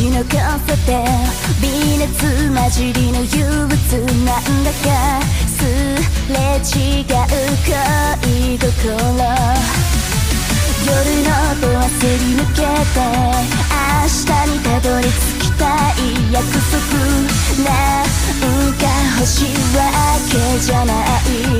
ージの交差点微熱混じりの憂鬱なんだか。すれ違う恋心。夜のドアすり抜けて明日にたどり着きたい約束なんか欲しいわけじゃない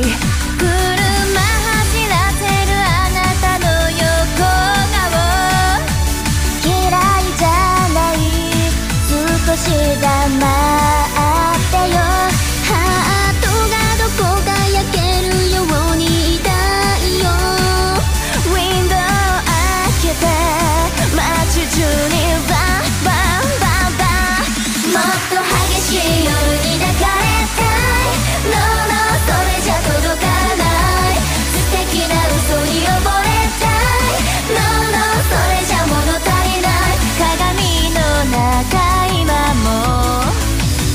しい夜に抱かれたい。No no それじゃ届かない。素敵な嘘に溺れたい。No no それじゃ物足りない。鏡の中今も。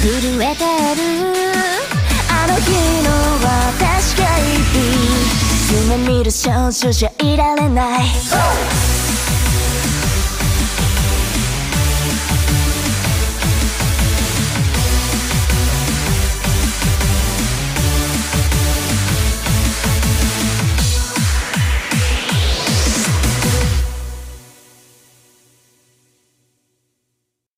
震えてる。あの日の私がいる。夢見る少々じゃいられない。